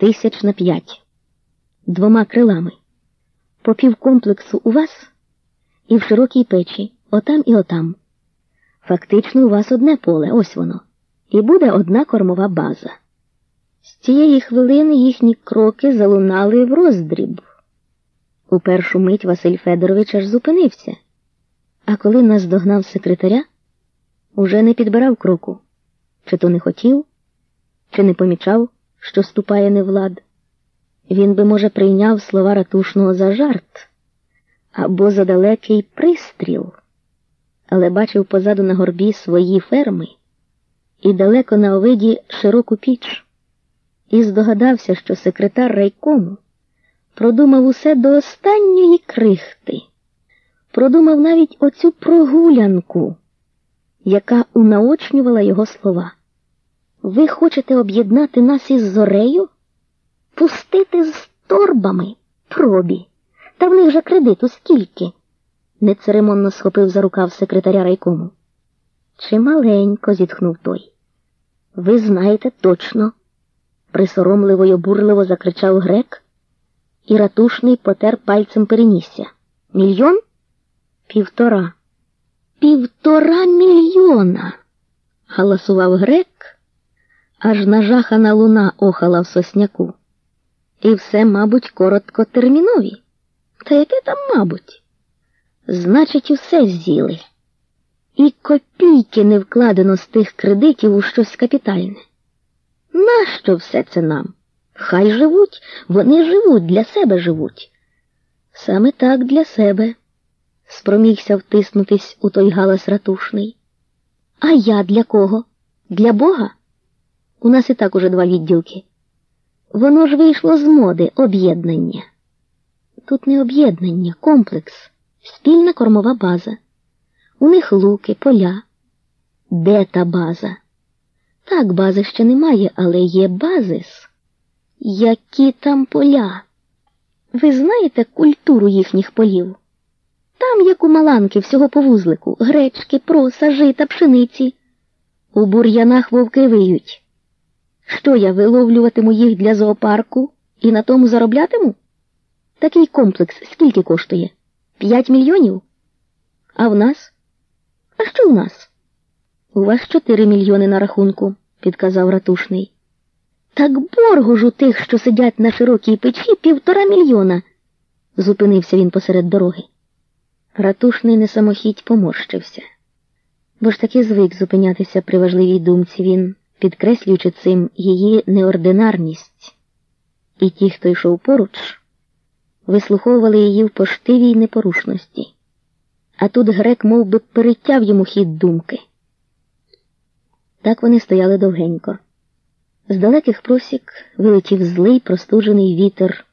тисяч на п'ять, двома крилами. По півкомплексу у вас і в широкій печі, отам і отам. Фактично, у вас одне поле, ось воно, і буде одна кормова база. З цієї хвилини їхні кроки залунали в роздріб. У першу мить Василь Федорович аж зупинився, а коли наздогнав секретаря, уже не підбирав кроку, чи то не хотів, чи не помічав, що ступає невлад. Він би, може, прийняв слова ратушного за жарт або за далекий пристріл, але бачив позаду на горбі свої ферми і далеко на овиді широку піч, і здогадався, що секретар райкому продумав усе до останньої крихти, продумав навіть оцю прогулянку, яка унаочнювала його слова. Ви хочете об'єднати нас із зорею? Пустити з торбами пробі. Та в них же кредиту скільки? нецеремонно схопив за рукав секретаря райкому. Чималенько, зітхнув той. Ви знаєте точно, присоромливо й обурливо закричав грек, і ратушний потер пальцем перенісся. Мільйон? Півтора. Півтора мільйона. галасував грек, аж нажахана луна охала в сосняку. І все, мабуть, короткотермінові. Та яке там, мабуть? Значить, усе з'їли. І копійки не вкладено з тих кредитів у щось капітальне. Нащо все це нам? Хай живуть, вони живуть, для себе живуть. Саме так для себе, спромігся втиснутись у той галас ратушний. А я для кого? Для Бога? У нас і так уже два відділки. Воно ж вийшло з моди об'єднання. Тут не об'єднання, комплекс, спільна кормова база. У них луки, поля. Де та база? Так, бази ще немає, але є базис. Які там поля? Ви знаєте культуру їхніх полів? Там, як у Маланки, всього по вузлику, гречки, проса, жита, пшениці. У бур'янах вовки виють. Що я виловлюватиму їх для зоопарку і на тому зароблятиму? Такий комплекс скільки коштує? П'ять мільйонів? А в нас? А що у нас? У вас чотири мільйони на рахунку, підказав ратушний. Так боргу ж у тих, що сидять на широкій печі, півтора мільйона, зупинився він посеред дороги. Ратушний не самохідь поморщився, бо ж таки звик зупинятися при важливій думці він, підкреслюючи цим її неординарність. І ті, хто йшов поруч, вислуховували її в поштивій непорушності. А тут грек мов би, перетяв йому хід думки. Так вони стояли довгенько. З далеких просік вилетів злий простужений вітер,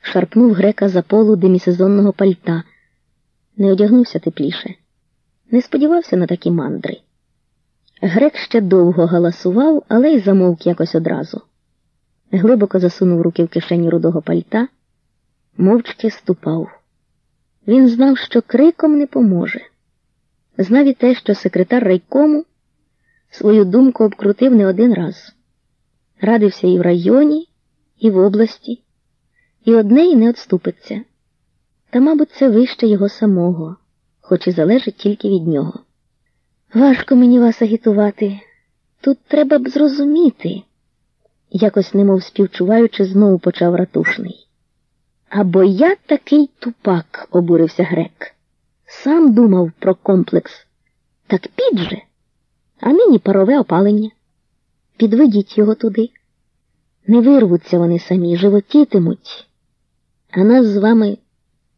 шарпнув грека за полу демісезонного пальта, не одягнувся тепліше, не сподівався на такі мандри. Грек ще довго галасував, але й замовк якось одразу. Глибоко засунув руки в кишені рудого пальта, мовчки ступав. Він знав, що криком не поможе. Знав і те, що секретар райкому свою думку обкрутив не один раз. Радився і в районі, і в області, і одне й не отступиться. Та, мабуть, це вище його самого, хоч і залежить тільки від нього. Важко мені вас агітувати. Тут треба б зрозуміти, якось немов співчуваючи, знову почав ратушний. Або я такий тупак, обурився грек. Сам думав про комплекс. Так підь же, а нині парове опалення. Підведіть його туди. Не вирвуться вони самі, животітимуть, а нас з вами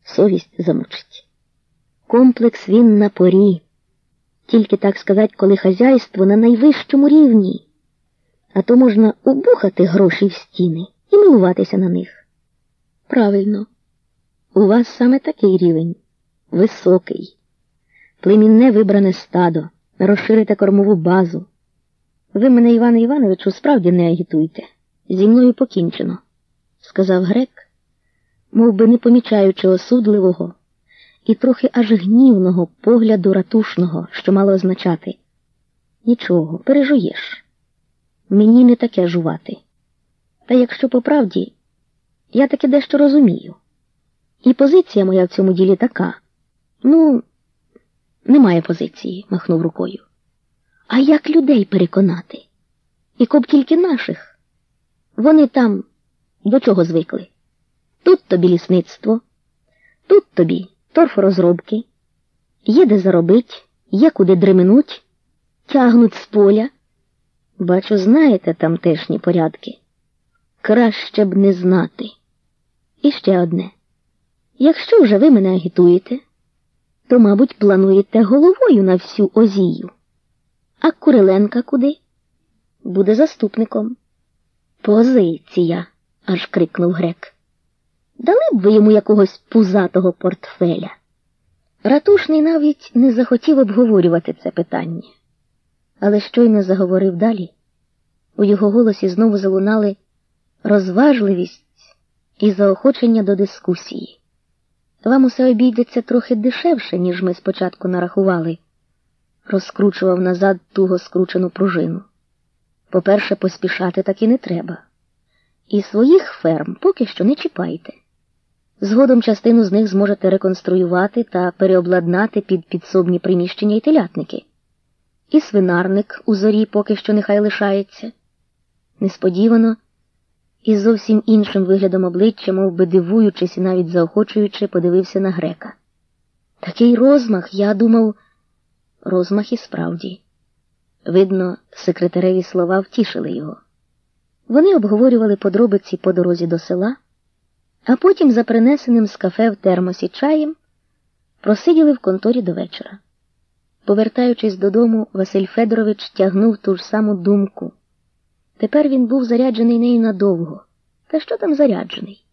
совість замучить. Комплекс він на порі, тільки так сказати, коли хазяйство на найвищому рівні, а то можна убухати гроші в стіни і милуватися на них. Правильно, у вас саме такий рівень високий, племінне вибране стадо, розширите кормову базу. Ви мене, Іване Івановичу, справді не агітуйте. Зі мною покінчено, сказав грек, мов би не помічаючи осудливого і трохи аж гнівного погляду ратушного, що мало означати. Нічого, пережуєш. Мені не таке жувати. Та якщо по правді, я таки дещо розумію. І позиція моя в цьому ділі така. Ну, немає позиції, махнув рукою. А як людей переконати? І коб тільки наших. Вони там до чого звикли? Тут тобі лісництво, тут тобі торфорозробки, є де заробить, є куди дременуть, тягнуть з поля. Бачу, знаєте тамтешні порядки. Краще б не знати. І ще одне. Якщо вже ви мене агітуєте, то, мабуть, плануєте головою на всю озію. А Куриленка куди? Буде заступником. Позиція, аж крикнув грек. Дали б ви йому якогось пузатого портфеля. Ратушний навіть не захотів обговорювати це питання, але щойно заговорив далі. У його голосі знову залунали розважливість і заохочення до дискусії. Вам усе обійдеться трохи дешевше, ніж ми спочатку нарахували, розкручував назад туго скручену пружину. По-перше, поспішати так і не треба. І своїх ферм поки що не чіпайте. Згодом частину з них зможете реконструювати та переобладнати під підсобні приміщення і телятники. І свинарник у зорі поки що нехай лишається. Несподівано, із зовсім іншим виглядом обличчя, мов би дивуючись і навіть заохочуючи, подивився на грека. Такий розмах, я думав, розмах і справді. Видно, секретареві слова втішили його. Вони обговорювали подробиці по дорозі до села, а потім, за принесеним з кафе в термосі чаєм, просиділи в конторі до вечора. Повертаючись додому, Василь Федорович тягнув ту ж саму думку. Тепер він був заряджений нею надовго. Та що там заряджений?